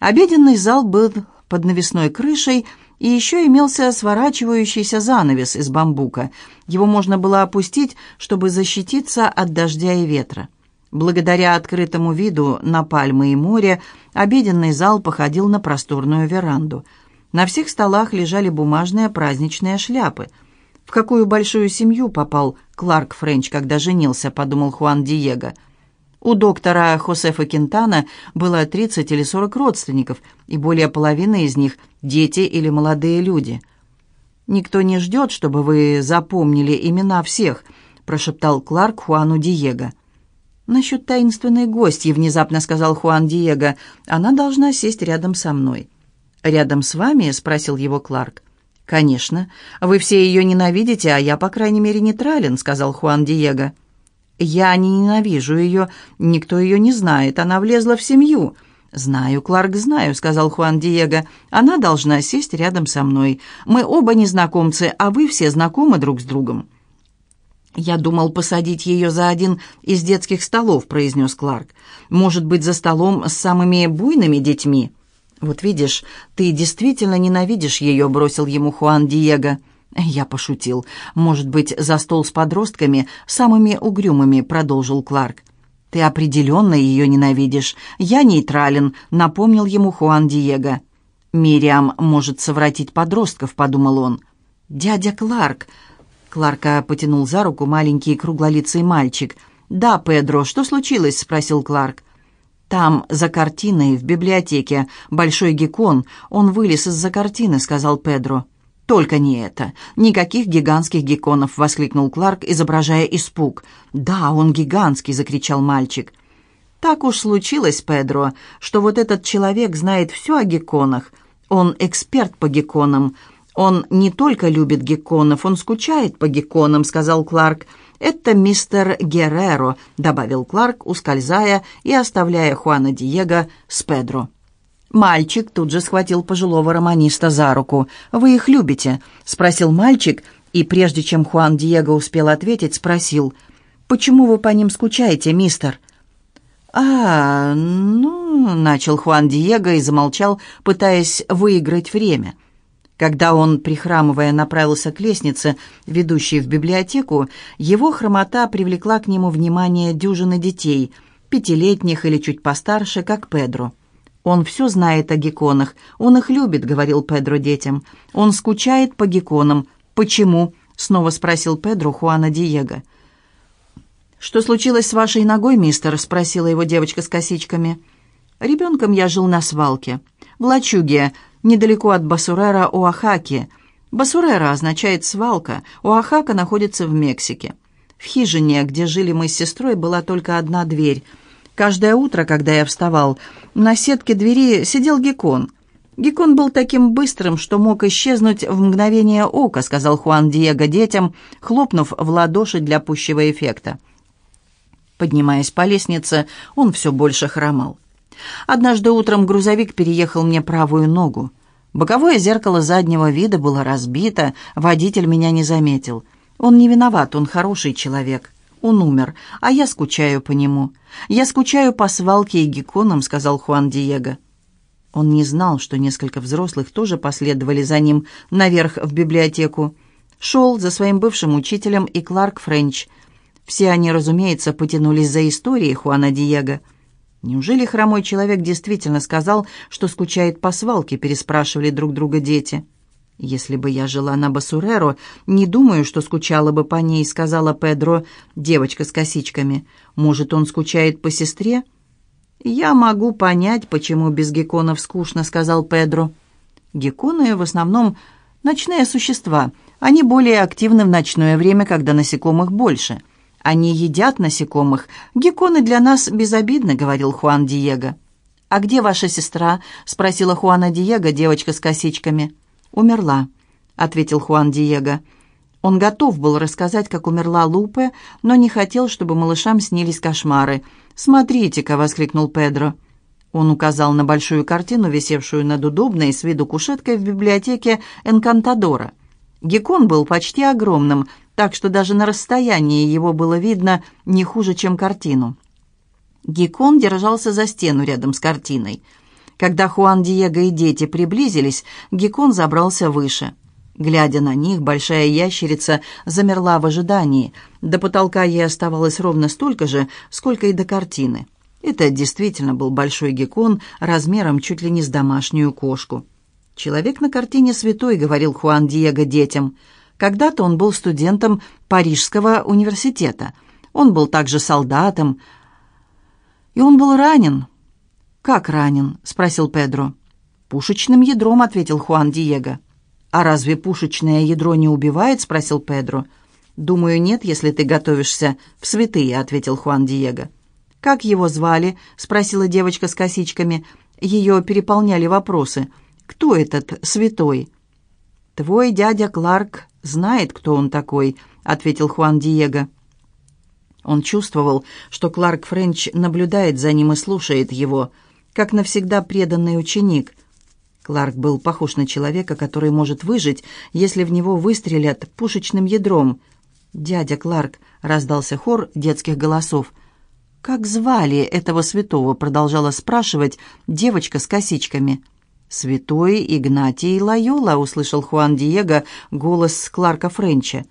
Обеденный зал был под навесной крышей, и еще имелся сворачивающийся занавес из бамбука. Его можно было опустить, чтобы защититься от дождя и ветра. Благодаря открытому виду на пальмы и море, обеденный зал походил на просторную веранду. На всех столах лежали бумажные праздничные шляпы. «В какую большую семью попал Кларк Френч, когда женился?» – подумал Хуан Диего – у доктора Хосефа Кентана было 30 или 40 родственников, и более половины из них – дети или молодые люди. «Никто не ждет, чтобы вы запомнили имена всех», – прошептал Кларк Хуану Диего. «Насчет таинственной гости», – внезапно сказал Хуан Диего, – «она должна сесть рядом со мной». «Рядом с вами?» – спросил его Кларк. «Конечно. Вы все ее ненавидите, а я, по крайней мере, нейтрален», – сказал Хуан Диего. «Я не ненавижу ее, никто ее не знает, она влезла в семью». «Знаю, Кларк, знаю», — сказал Хуан Диего. «Она должна сесть рядом со мной. Мы оба незнакомцы, а вы все знакомы друг с другом». «Я думал посадить ее за один из детских столов», — произнес Кларк. «Может быть, за столом с самыми буйными детьми?» «Вот видишь, ты действительно ненавидишь ее», — бросил ему Хуан Диего. «Я пошутил. Может быть, за стол с подростками, самыми угрюмыми», — продолжил Кларк. «Ты определенно ее ненавидишь. Я нейтрален», — напомнил ему Хуан Диего. «Мириам может совратить подростков», — подумал он. «Дядя Кларк!» Кларка потянул за руку маленький круглолицый мальчик. «Да, Педро, что случилось?» — спросил Кларк. «Там, за картиной, в библиотеке, большой геккон. Он вылез из-за картины», — сказал Педро. «Только не это! Никаких гигантских гекконов!» — воскликнул Кларк, изображая испуг. «Да, он гигантский!» — закричал мальчик. «Так уж случилось, Педро, что вот этот человек знает все о гекконах. Он эксперт по гекконам. Он не только любит гекконов, он скучает по гекконам», — сказал Кларк. «Это мистер Герреро», — добавил Кларк, ускользая и оставляя Хуана Диего с Педро. Мальчик тут же схватил пожилого романиста за руку. «Вы их любите?» — спросил мальчик, и прежде чем Хуан Диего успел ответить, спросил. «Почему вы по ним скучаете, мистер?» «А, ну...» — начал Хуан Диего и замолчал, пытаясь выиграть время. Когда он, прихрамывая, направился к лестнице, ведущей в библиотеку, его хромота привлекла к нему внимание дюжины детей, пятилетних или чуть постарше, как Педро. «Он все знает о гекконах. Он их любит», — говорил Педро детям. «Он скучает по гекконам. Почему?» — снова спросил Педро Хуана Диего. «Что случилось с вашей ногой, мистер?» — спросила его девочка с косичками. «Ребенком я жил на свалке. В лачуге, недалеко от Басурера, Оахаки. Басурера означает «свалка», Оахака находится в Мексике. В хижине, где жили мы с сестрой, была только одна дверь — Каждое утро, когда я вставал, на сетке двери сидел геккон. Геккон был таким быстрым, что мог исчезнуть в мгновение ока, сказал Хуан Диего детям, хлопнув в ладоши для пущего эффекта. Поднимаясь по лестнице, он все больше хромал. Однажды утром грузовик переехал мне правую ногу. Боковое зеркало заднего вида было разбито, водитель меня не заметил. Он не виноват, он хороший человек. Он умер, а я скучаю по нему. Я скучаю по свалке и гекконам», — сказал Хуан Диего. Он не знал, что несколько взрослых тоже последовали за ним наверх в библиотеку. Шел за своим бывшим учителем и Кларк Френч. Все они, разумеется, потянулись за историей Хуана Диего. «Неужели хромой человек действительно сказал, что скучает по свалке?» — переспрашивали друг друга дети. «Если бы я жила на Басуреро, не думаю, что скучала бы по ней», — сказала Педро, девочка с косичками. «Может, он скучает по сестре?» «Я могу понять, почему без гекконов скучно», — сказал Педро. «Гекконы в основном ночные существа. Они более активны в ночное время, когда насекомых больше. Они едят насекомых. Гекконы для нас безобидны», — говорил Хуан Диего. «А где ваша сестра?» — спросила Хуана Диего, девочка с косичками. «Умерла», — ответил Хуан Диего. Он готов был рассказать, как умерла Лупе, но не хотел, чтобы малышам снились кошмары. «Смотрите-ка!» — воскликнул Педро. Он указал на большую картину, висевшую над удобной с виду кушеткой в библиотеке Энкантадора. Геккон был почти огромным, так что даже на расстоянии его было видно не хуже, чем картину. Геккон держался за стену рядом с картиной — Когда Хуан Диего и дети приблизились, Геккон забрался выше. Глядя на них, большая ящерица замерла в ожидании. До потолка ей оставалось ровно столько же, сколько и до картины. Это действительно был большой геккон размером чуть ли не с домашнюю кошку. «Человек на картине святой», — говорил Хуан Диего детям. Когда-то он был студентом Парижского университета. Он был также солдатом. И он был ранен. «Как ранен?» — спросил Педро. «Пушечным ядром», — ответил Хуан Диего. «А разве пушечное ядро не убивает?» — спросил Педро. «Думаю, нет, если ты готовишься в святые», — ответил Хуан Диего. «Как его звали?» — спросила девочка с косичками. Ее переполняли вопросы. «Кто этот святой?» «Твой дядя Кларк знает, кто он такой», — ответил Хуан Диего. Он чувствовал, что Кларк Френч наблюдает за ним и слушает его, как навсегда преданный ученик. Кларк был похож на человека, который может выжить, если в него выстрелят пушечным ядром. «Дядя Кларк», — раздался хор детских голосов — «Как звали этого святого?» — продолжала спрашивать девочка с косичками. «Святой Игнатий Лайола», — услышал Хуан Диего голос Кларка Френча.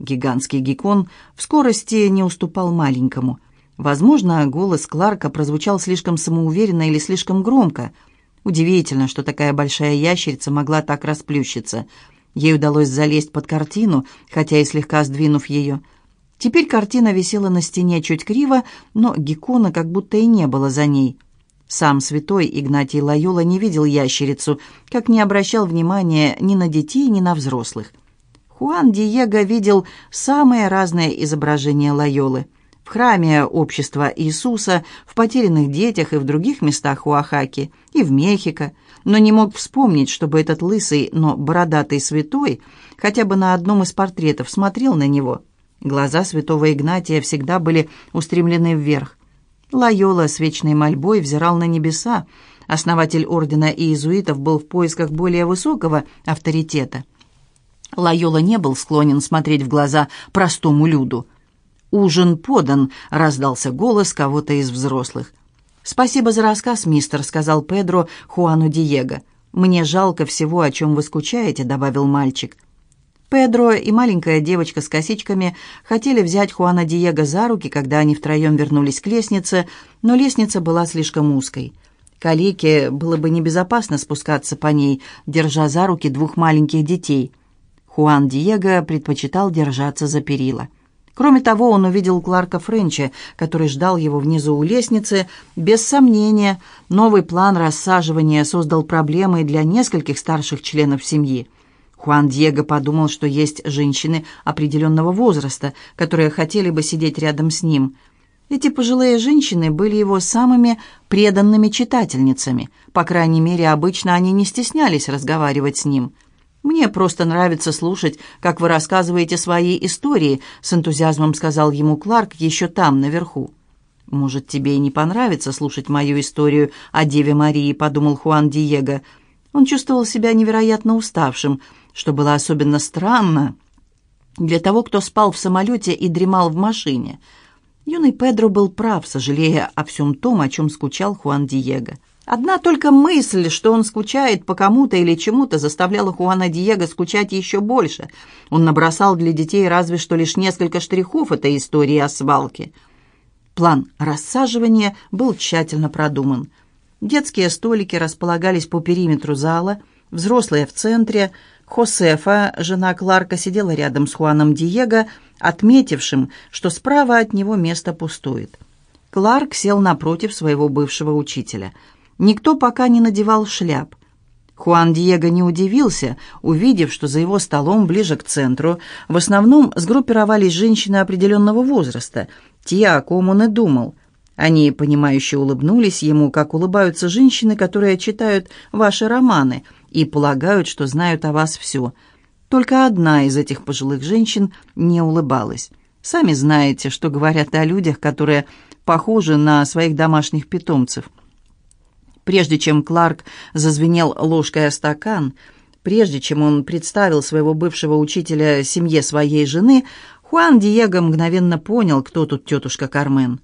Гигантский геккон в скорости не уступал маленькому. Возможно, голос Кларка прозвучал слишком самоуверенно или слишком громко. Удивительно, что такая большая ящерица могла так расплющиться. Ей удалось залезть под картину, хотя и слегка сдвинув ее — Теперь картина висела на стене чуть криво, но Геккона как будто и не было за ней. Сам святой Игнатий Лайола не видел ящерицу, как не обращал внимания ни на детей, ни на взрослых. Хуан Диего видел самые разные изображения Лайолы. В храме общества Иисуса, в потерянных детях и в других местах Уахаки, и в Мехико, но не мог вспомнить, чтобы этот лысый, но бородатый святой хотя бы на одном из портретов смотрел на него – Глаза святого Игнатия всегда были устремлены вверх. Лайола с вечной мольбой взирал на небеса. Основатель ордена иезуитов был в поисках более высокого авторитета. Лайола не был склонен смотреть в глаза простому люду. «Ужин подан», — раздался голос кого-то из взрослых. «Спасибо за рассказ, мистер», — сказал Педро Хуану Диего. «Мне жалко всего, о чем вы скучаете», — добавил мальчик. Педро и маленькая девочка с косичками хотели взять Хуана Диего за руки, когда они втроем вернулись к лестнице, но лестница была слишком узкой. Калеке было бы небезопасно спускаться по ней, держа за руки двух маленьких детей. Хуан Диего предпочитал держаться за перила. Кроме того, он увидел Кларка Френча, который ждал его внизу у лестницы. Без сомнения, новый план рассаживания создал проблемы для нескольких старших членов семьи. Хуан Диего подумал, что есть женщины определенного возраста, которые хотели бы сидеть рядом с ним. Эти пожилые женщины были его самыми преданными читательницами. По крайней мере, обычно они не стеснялись разговаривать с ним. «Мне просто нравится слушать, как вы рассказываете свои истории», с энтузиазмом сказал ему Кларк еще там, наверху. «Может, тебе и не понравится слушать мою историю о Деве Марии», — подумал Хуан Диего. Он чувствовал себя невероятно уставшим — что было особенно странно для того, кто спал в самолете и дремал в машине. Юный Педро был прав, сожалея о всем том, о чем скучал Хуан Диего. Одна только мысль, что он скучает по кому-то или чему-то, заставляла Хуана Диего скучать еще больше. Он набросал для детей разве что лишь несколько штрихов этой истории о свалке. План рассаживания был тщательно продуман. Детские столики располагались по периметру зала, взрослые в центре – Хосефа, жена Кларка, сидела рядом с Хуаном Диего, отметившим, что справа от него место пустует. Кларк сел напротив своего бывшего учителя. Никто пока не надевал шляп. Хуан Диего не удивился, увидев, что за его столом ближе к центру в основном сгруппировались женщины определенного возраста, те, о ком он и думал. Они, понимающе улыбнулись ему, как улыбаются женщины, которые читают ваши романы – и полагают, что знают о вас все. Только одна из этих пожилых женщин не улыбалась. Сами знаете, что говорят о людях, которые похожи на своих домашних питомцев. Прежде чем Кларк зазвенел ложкой о стакан, прежде чем он представил своего бывшего учителя семье своей жены, Хуан Диего мгновенно понял, кто тут тетушка Кармен.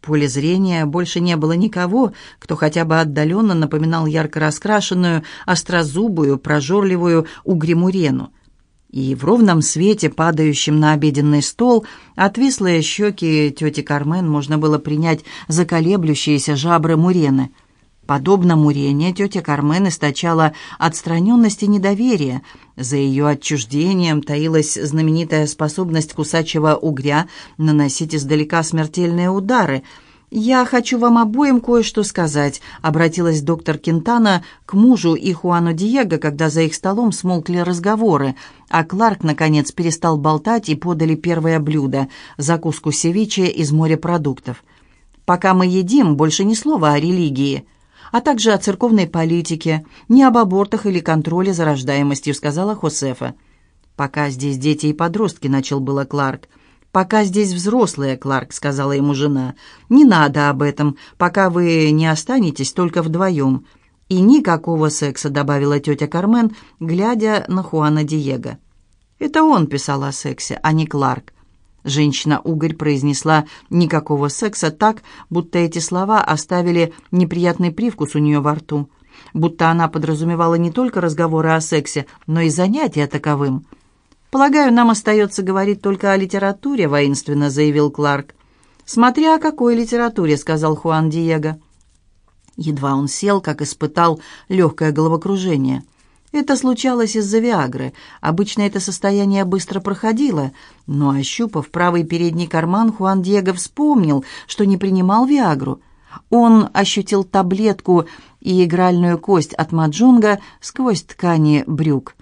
поле зрения больше не было никого, кто хотя бы отдаленно напоминал ярко раскрашенную, острозубую, прожорливую угремурену. И в ровном свете, падающем на обеденный стол, отвислые щеки тети Кармен можно было принять за колеблющиеся жабры Мурены. Подобно Мурене, тетя Кармен источала отстраненность и недоверие. За ее отчуждением таилась знаменитая способность кусачего угря наносить издалека смертельные удары — «Я хочу вам обоим кое-что сказать», — обратилась доктор Кентана к мужу и Хуану Диего, когда за их столом смолкли разговоры, а Кларк, наконец, перестал болтать и подали первое блюдо — закуску севиче из морепродуктов. «Пока мы едим, больше ни слова о религии» а также о церковной политике, не об абортах или контроле за рождаемостью», — сказала Хосефа. «Пока здесь дети и подростки», — начал было Кларк. «Пока здесь взрослые, Кларк», — сказала ему жена. «Не надо об этом, пока вы не останетесь только вдвоем». «И никакого секса», — добавила тетя Кармен, глядя на Хуана Диего. «Это он писал о сексе, а не Кларк». Женщина-угорь произнесла «никакого секса» так, будто эти слова оставили неприятный привкус у нее во рту. Будто она подразумевала не только разговоры о сексе, но и занятия таковым — «Полагаю, нам остается говорить только о литературе», — воинственно заявил Кларк. «Смотря о какой литературе», — сказал Хуан Диего. Едва он сел, как испытал легкое головокружение. Это случалось из-за Виагры. Обычно это состояние быстро проходило, но, ощупав правый передний карман, Хуан Диего вспомнил, что не принимал Виагру. Он ощутил таблетку и игральную кость от маджунга сквозь ткани брюк.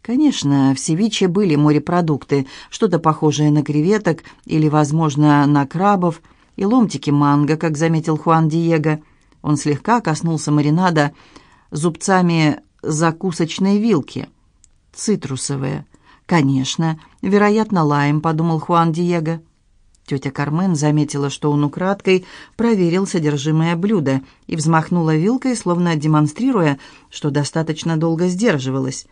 Конечно, в севиче были морепродукты, что-то похожее на креветок или, возможно, на крабов, и ломтики манго, как заметил Хуан Диего. Он слегка коснулся маринада зубцами закусочной вилки. Цитрусовые. Конечно, вероятно, лайм, подумал Хуан Диего. Тетя Кармен заметила, что он украдкой проверил содержимое блюда и взмахнула вилкой, словно демонстрируя, что достаточно долго сдерживалась.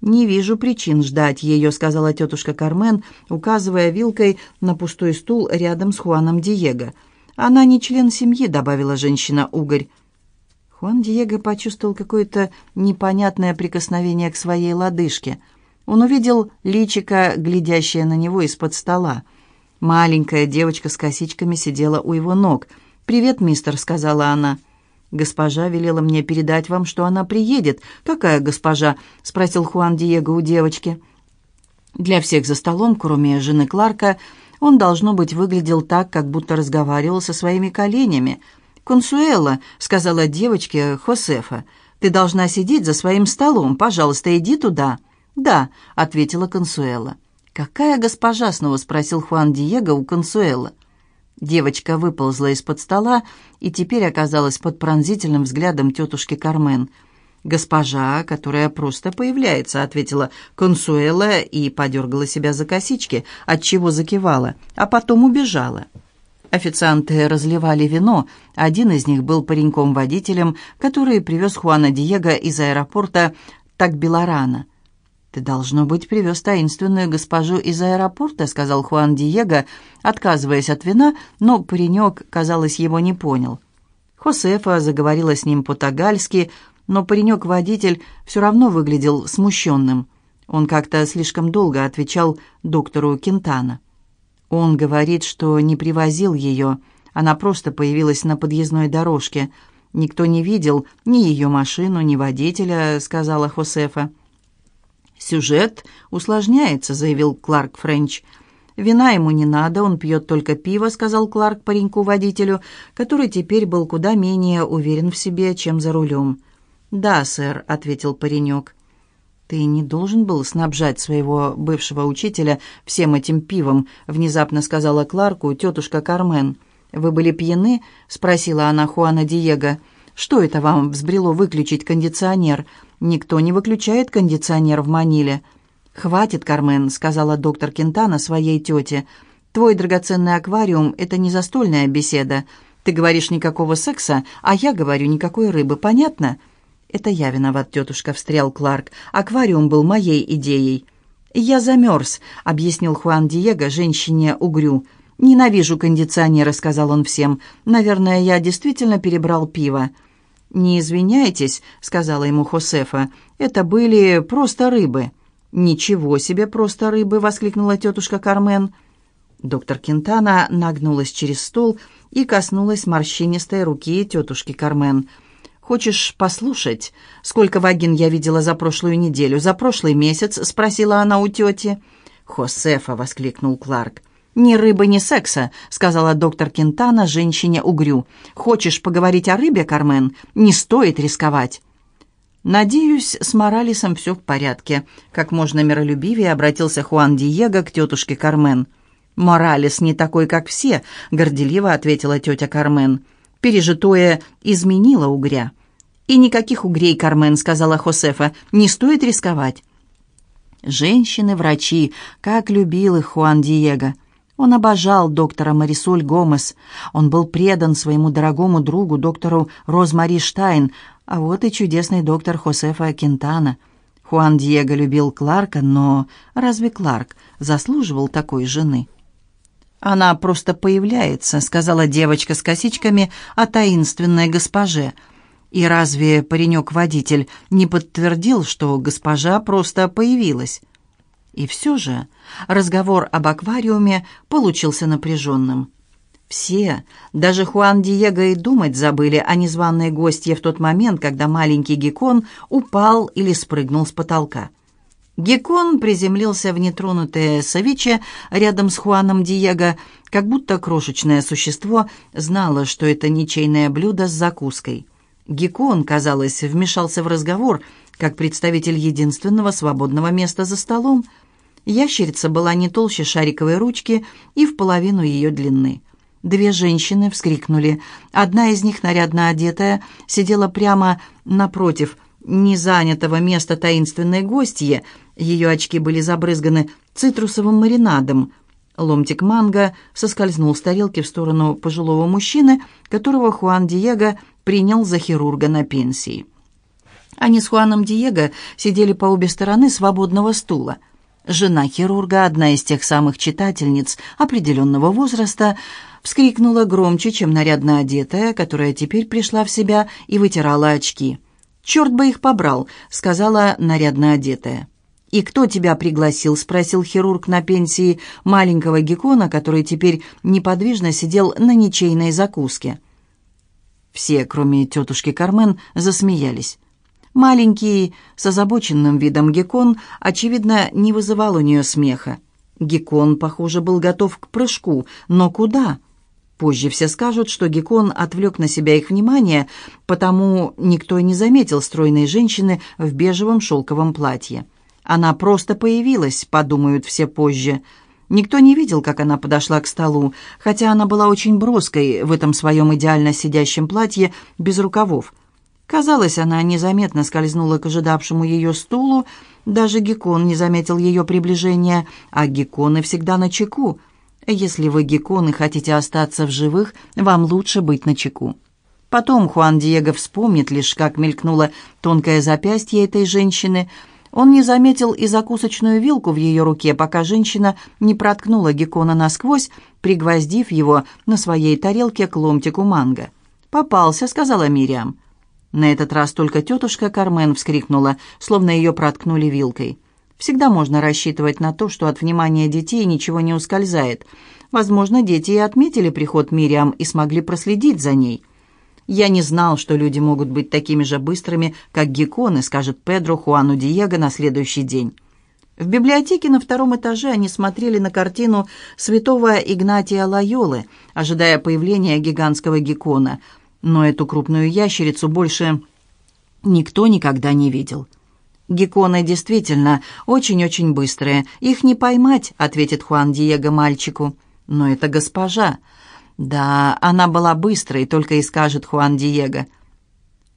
«Не вижу причин ждать ее», — сказала тетушка Кармен, указывая вилкой на пустой стул рядом с Хуаном Диего. «Она не член семьи», — добавила женщина-угорь. Хуан Диего почувствовал какое-то непонятное прикосновение к своей лодыжке. Он увидел личико, глядящее на него из-под стола. Маленькая девочка с косичками сидела у его ног. «Привет, мистер», — сказала она. «Госпожа велела мне передать вам, что она приедет». «Какая госпожа?» — спросил Хуан Диего у девочки. Для всех за столом, кроме жены Кларка, он, должно быть, выглядел так, как будто разговаривал со своими коленями. «Консуэла», — сказала девочке Хосефа, — «ты должна сидеть за своим столом. Пожалуйста, иди туда». «Да», — ответила Консуэла. «Какая госпожа?» — снова спросил Хуан Диего у Консуэла. Девочка выползла из-под стола и теперь оказалась под пронзительным взглядом тетушки Кармен. «Госпожа, которая просто появляется», — ответила Консуэла и подергала себя за косички, отчего закивала, а потом убежала. Официанты разливали вино. Один из них был пареньком-водителем, который привез Хуана Диего из аэропорта Такбеларана. «Ты, должно быть, привез таинственную госпожу из аэропорта», — сказал Хуан Диего, отказываясь от вина, но паренек, казалось, его не понял. Хосефа заговорила с ним по-тагальски, но паренек-водитель все равно выглядел смущенным. Он как-то слишком долго отвечал доктору Кентана. Он говорит, что не привозил ее, она просто появилась на подъездной дорожке. «Никто не видел ни ее машину, ни водителя», — сказала Хосефа. «Сюжет усложняется», — заявил Кларк Френч. «Вина ему не надо, он пьет только пиво», — сказал Кларк пареньку-водителю, который теперь был куда менее уверен в себе, чем за рулем. «Да, сэр», — ответил паренек. «Ты не должен был снабжать своего бывшего учителя всем этим пивом», — внезапно сказала Кларку тетушка Кармен. «Вы были пьяны?» — спросила она Хуана Диего. «Что это вам взбрело выключить кондиционер?» Никто не выключает кондиционер в Маниле. «Хватит, Кармен», — сказала доктор Кентана своей тете. «Твой драгоценный аквариум — это не застольная беседа. Ты говоришь никакого секса, а я говорю никакой рыбы, понятно?» «Это я виноват, тетушка», — встрял Кларк. «Аквариум был моей идеей». «Я замерз», — объяснил Хуан Диего женщине Угрю. «Ненавижу кондиционеры», — сказал он всем. «Наверное, я действительно перебрал пиво». «Не извиняйтесь», — сказала ему Хосефа. «Это были просто рыбы». «Ничего себе, просто рыбы!» — воскликнула тетушка Кармен. Доктор Кентана нагнулась через стол и коснулась морщинистой руки тетушки Кармен. «Хочешь послушать, сколько вагин я видела за прошлую неделю, за прошлый месяц?» — спросила она у тети. «Хосефа!» — воскликнул Кларк. «Ни рыбы, ни секса», — сказала доктор Кентана женщине угрю. «Хочешь поговорить о рыбе, Кармен? Не стоит рисковать». «Надеюсь, с Моралесом все в порядке», — как можно миролюбивее обратился Хуан Диего к тетушке Кармен. «Моралес не такой, как все», — горделиво ответила тетя Кармен. «Пережитое изменило угря». «И никаких угрей, Кармен», — сказала Хосефа, — «не стоит рисковать». Женщины-врачи, как любил их Хуан Диего. Он обожал доктора Марисоль Гомес. Он был предан своему дорогому другу, доктору Розмари Штайн, а вот и чудесный доктор Хосефа Кентана. Хуан Диего любил Кларка, но разве Кларк заслуживал такой жены? «Она просто появляется», — сказала девочка с косичками о таинственной госпоже. И разве паренек-водитель не подтвердил, что госпожа просто появилась? И все же разговор об аквариуме получился напряженным. Все, даже Хуан Диего и думать забыли о незваной гостье в тот момент, когда маленький Геккон упал или спрыгнул с потолка. Геккон приземлился в нетронутое совиче рядом с Хуаном Диего, как будто крошечное существо знало, что это ничейное блюдо с закуской. Геккон, казалось, вмешался в разговор, как представитель единственного свободного места за столом. Ящерица была не толще шариковой ручки и в половину ее длины. Две женщины вскрикнули. Одна из них, нарядно одетая, сидела прямо напротив незанятого места таинственной гостьи. Ее очки были забрызганы цитрусовым маринадом. Ломтик манго соскользнул с тарелки в сторону пожилого мужчины, которого Хуан Диего принял за хирурга на пенсии. Они с Хуаном Диего сидели по обе стороны свободного стула. Жена хирурга, одна из тех самых читательниц определенного возраста, вскрикнула громче, чем нарядно одетая, которая теперь пришла в себя и вытирала очки. «Черт бы их побрал», — сказала нарядно одетая. «И кто тебя пригласил?» — спросил хирург на пенсии маленького геккона, который теперь неподвижно сидел на ничейной закуске. Все, кроме тетушки Кармен, засмеялись. Маленький, с озабоченным видом геккон, очевидно, не вызывал у нее смеха. Геккон, похоже, был готов к прыжку, но куда? Позже все скажут, что Гекон отвлек на себя их внимание, потому никто и не заметил стройной женщины в бежевом шелковом платье. Она просто появилась, подумают все позже. Никто не видел, как она подошла к столу, хотя она была очень броской в этом своем идеально сидящем платье без рукавов. Казалось, она незаметно скользнула к ожидавшему ее стулу, даже Гекон не заметил ее приближения, а Геконы всегда на чеку. Если вы геккон и хотите остаться в живых, вам лучше быть начеку. Потом Хуан Диего вспомнит лишь, как мелькнуло тонкое запястье этой женщины. Он не заметил и закусочную вилку в ее руке, пока женщина не проткнула геккона насквозь, пригвоздив его на своей тарелке к ломтику манго. «Попался», — сказала Мириам. На этот раз только тетушка Кармен вскрикнула, словно ее проткнули вилкой. Всегда можно рассчитывать на то, что от внимания детей ничего не ускользает. Возможно, дети и отметили приход Мириам и смогли проследить за ней. «Я не знал, что люди могут быть такими же быстрыми, как гекконы», скажет Педро Хуану Диего на следующий день. В библиотеке на втором этаже они смотрели на картину святого Игнатия Лайолы, ожидая появления гигантского геккона. Но эту крупную ящерицу больше никто никогда не видел. «Гекконы действительно очень-очень быстрые. Их не поймать», — ответит Хуан Диего мальчику. «Но это госпожа». «Да, она была быстрой», — только и скажет Хуан Диего.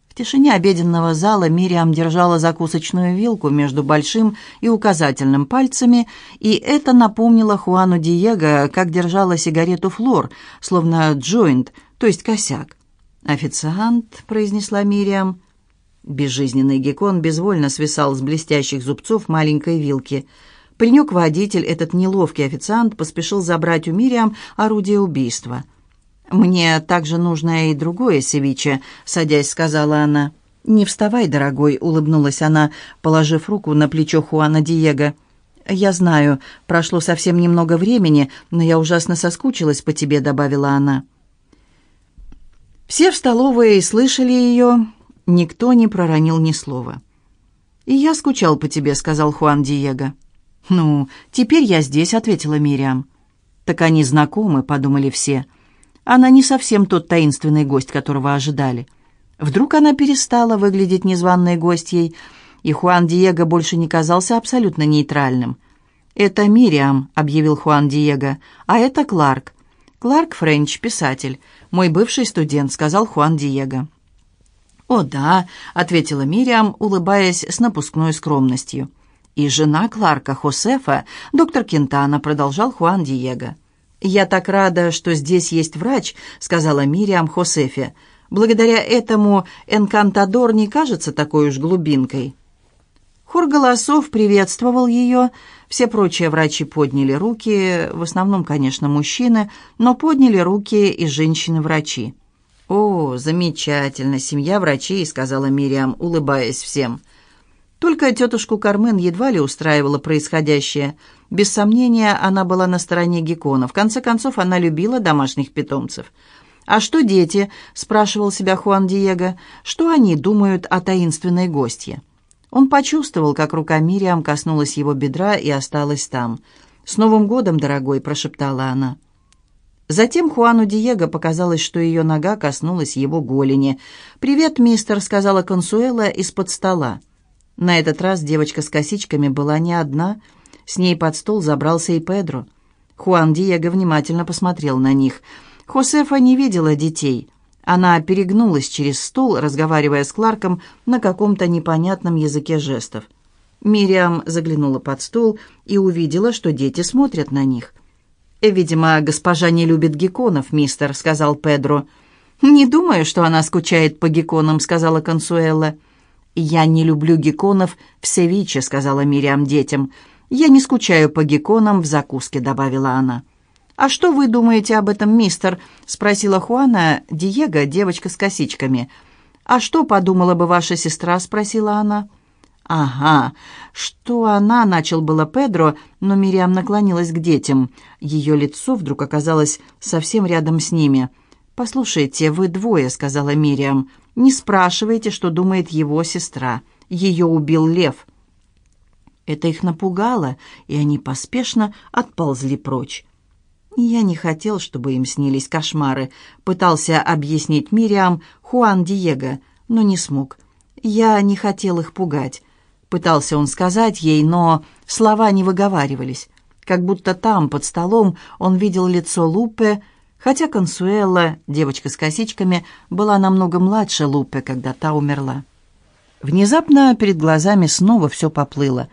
В тишине обеденного зала Мириам держала закусочную вилку между большим и указательным пальцами, и это напомнило Хуану Диего, как держала сигарету Флор, словно джойнт, то есть косяк. «Официант», — произнесла Мириам, — Безжизненный геккон безвольно свисал с блестящих зубцов маленькой вилки. Паренек-водитель, этот неловкий официант, поспешил забрать у Мириам орудие убийства. «Мне также нужно и другое севиче», — садясь, сказала она. «Не вставай, дорогой», — улыбнулась она, положив руку на плечо Хуана Диего. «Я знаю, прошло совсем немного времени, но я ужасно соскучилась по тебе», — добавила она. Все в столовой слышали ее, никто не проронил ни слова. «И я скучал по тебе», — сказал Хуан Диего. «Ну, теперь я здесь», — ответила Мириам. «Так они знакомы», — подумали все. «Она не совсем тот таинственный гость, которого ожидали». Вдруг она перестала выглядеть незваной гостьей, и Хуан Диего больше не казался абсолютно нейтральным. «Это Мириам», — объявил Хуан Диего, — «а это Кларк». «Кларк Френч, писатель. Мой бывший студент», — сказал Хуан Диего. «О, да», — ответила Мириам, улыбаясь с напускной скромностью. «И жена Кларка, Хосефа, доктор Кентана», — продолжал Хуан Диего. «Я так рада, что здесь есть врач», — сказала Мириам Хосефе. Благодаря этому Энкантадор не кажется такой уж глубинкой. Хор голосов приветствовал ее. Все прочие врачи подняли руки, в основном, конечно, мужчины, но подняли руки и женщины-врачи. «О, замечательно, семья врачей», — сказала Мириам, улыбаясь всем. Только тетушку Кармен едва ли устраивало происходящее. Без сомнения, она была на стороне Геккона. В конце концов, она любила домашних питомцев. «А что дети?» — спрашивал себя Хуан Диего. «Что они думают о таинственной гостье?» Он почувствовал, как рука Мириам коснулась его бедра и осталась там. «С Новым годом, дорогой!» — прошептала она. Затем Хуану Диего показалось, что ее нога коснулась его голени. «Привет, мистер!» — сказала Консуэла из-под стола. На этот раз девочка с косичками была не одна. С ней под стол забрался и Педро. Хуан Диего внимательно посмотрел на них — Хосефа не видела детей. Она перегнулась через стол, разговаривая с Кларком на каком-то непонятном языке жестов. Мириам заглянула под стол и увидела, что дети смотрят на них. «Видимо, госпожа не любит гекконов, мистер», — сказал Педро. «Не думаю, что она скучает по гекконам», — сказала Консуэла. «Я не люблю гекконов в севиче», — сказала Мириам детям. «Я не скучаю по гекконам в закуске», — добавила она. «А что вы думаете об этом, мистер?» — спросила Хуана Диего, девочка с косичками. «А что подумала бы ваша сестра?» — спросила она. «Ага, что она?» — начал было Педро, но Мириам наклонилась к детям. Ее лицо вдруг оказалось совсем рядом с ними. «Послушайте, вы двое», — сказала Мириам. «Не спрашивайте, что думает его сестра. Ее убил лев». Это их напугало, и они поспешно отползли прочь. «Я не хотел, чтобы им снились кошмары», — пытался объяснить Мириам Хуан Диего, но не смог. «Я не хотел их пугать», — пытался он сказать ей, но слова не выговаривались. Как будто там, под столом, он видел лицо Лупе, хотя Консуэла, девочка с косичками, была намного младше Лупе, когда та умерла. Внезапно перед глазами снова все поплыло.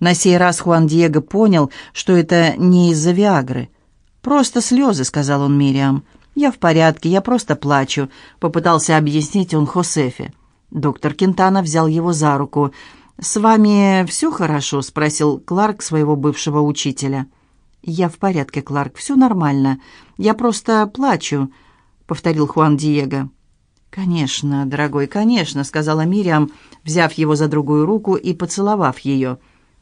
На сей раз Хуан Диего понял, что это не из-за Виагры — «Просто слезы», — сказал он Мириам. «Я в порядке, я просто плачу», — попытался объяснить он Хосефе. Доктор Кентана взял его за руку. «С вами все хорошо?» — спросил Кларк своего бывшего учителя. «Я в порядке, Кларк, все нормально. Я просто плачу», — повторил Хуан Диего. «Конечно, дорогой, конечно», — сказала Мириам, взяв его за другую руку и поцеловав ее.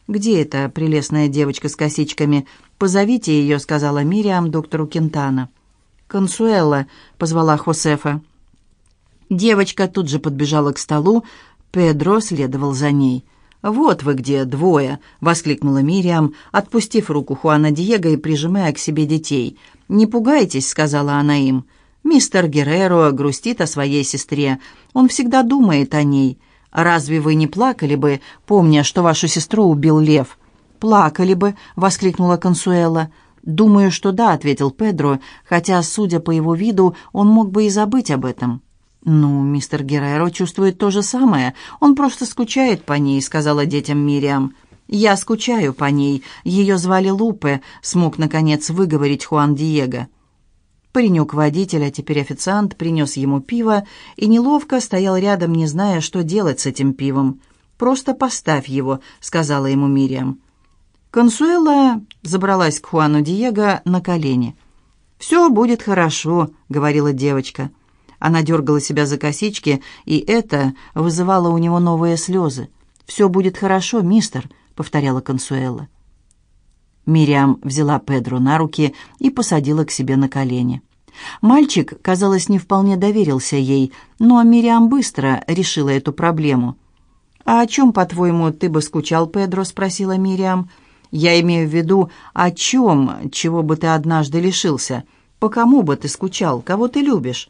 «Где эта прелестная девочка с косичками? «Позовите ее», — сказала Мириам доктору Кентана. «Консуэла», — позвала Хосефа. Девочка тут же подбежала к столу, Педро следовал за ней. «Вот вы где, двое!» — воскликнула Мириам, отпустив руку Хуана Диего и прижимая к себе детей. «Не пугайтесь», — сказала она им. «Мистер Герреро грустит о своей сестре. Он всегда думает о ней. Разве вы не плакали бы, помня, что вашу сестру убил лев?» «Плакали бы», — воскликнула Консуэла. «Думаю, что да», — ответил Педро, хотя, судя по его виду, он мог бы и забыть об этом. «Ну, мистер Герреро чувствует то же самое. Он просто скучает по ней», — сказала детям Мириам. «Я скучаю по ней. Ее звали Лупе», — смог, наконец, выговорить Хуан Диего. Паренек-водитель, а теперь официант, принес ему пиво и неловко стоял рядом, не зная, что делать с этим пивом. «Просто поставь его», — сказала ему Мириам. Консуэла забралась к Хуану Диего на колени. «Все будет хорошо», — говорила девочка. Она дергала себя за косички, и это вызывало у него новые слезы. «Все будет хорошо, мистер», — повторяла Консуэла. Мириам взяла Педро на руки и посадила к себе на колени. Мальчик, казалось, не вполне доверился ей, но Мириам быстро решила эту проблему. «А о чем, по-твоему, ты бы скучал, Педро?» — спросила Мириам. «Я имею в виду, о чем, чего бы ты однажды лишился? По кому бы ты скучал? Кого ты любишь?»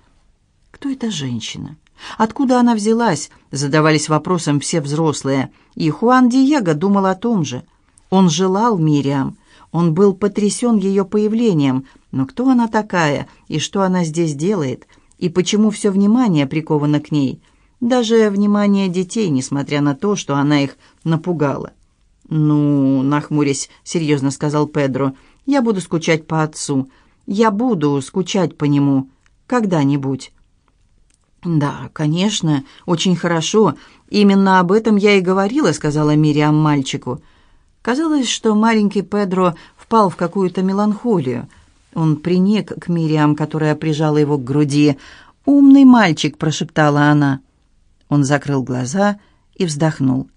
«Кто эта женщина? Откуда она взялась?» — задавались вопросом все взрослые. И Хуан Диего думал о том же. Он желал Мириам. Он был потрясен ее появлением. Но кто она такая, и что она здесь делает, и почему все внимание приковано к ней? Даже внимание детей, несмотря на то, что она их напугала. «Ну, нахмурясь, серьезно сказал Педро, — я буду скучать по отцу. Я буду скучать по нему. Когда-нибудь». «Да, конечно, очень хорошо. Именно об этом я и говорила», — сказала Мириам мальчику. Казалось, что маленький Педро впал в какую-то меланхолию. Он приник к Мириам, которая прижала его к груди. «Умный мальчик», — прошептала она. Он закрыл глаза и вздохнул.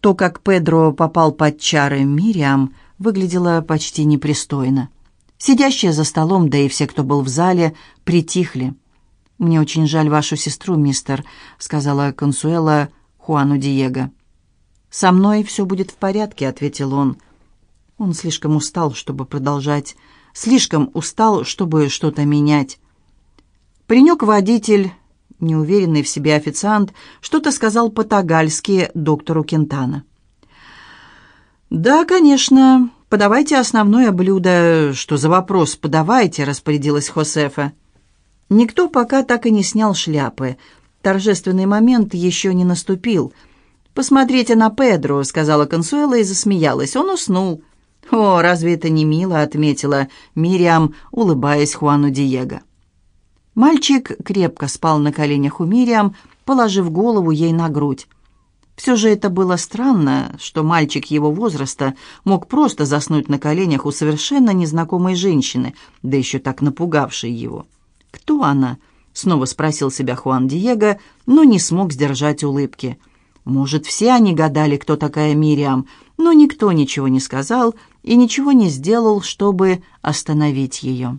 То, как Педро попал под чары Мириам, выглядело почти непристойно. Сидящие за столом, да и все, кто был в зале, притихли. «Мне очень жаль вашу сестру, мистер», — сказала Консуэла Хуану Диего. «Со мной все будет в порядке», — ответил он. Он слишком устал, чтобы продолжать, слишком устал, чтобы что-то менять. Паренек-водитель, неуверенный в себе официант, что-то сказал по-тагальски доктору Кентана. «Да, конечно, подавайте основное блюдо. Что за вопрос? Подавайте», — распорядилась Хосефа. Никто пока так и не снял шляпы. Торжественный момент еще не наступил. «Посмотрите на Педро», — сказала Консуэла и засмеялась. «Он уснул». «О, разве это не мило?» — отметила Мириам, улыбаясь Хуану Диего. Мальчик крепко спал на коленях у Мириам, положив голову ей на грудь. Все же это было странно, что мальчик его возраста мог просто заснуть на коленях у совершенно незнакомой женщины, да еще так напугавшей его. «Кто она?» — снова спросил себя Хуан Диего, но не смог сдержать улыбки. Может, все они гадали, кто такая Мириам, но никто ничего не сказал и ничего не сделал, чтобы остановить ее.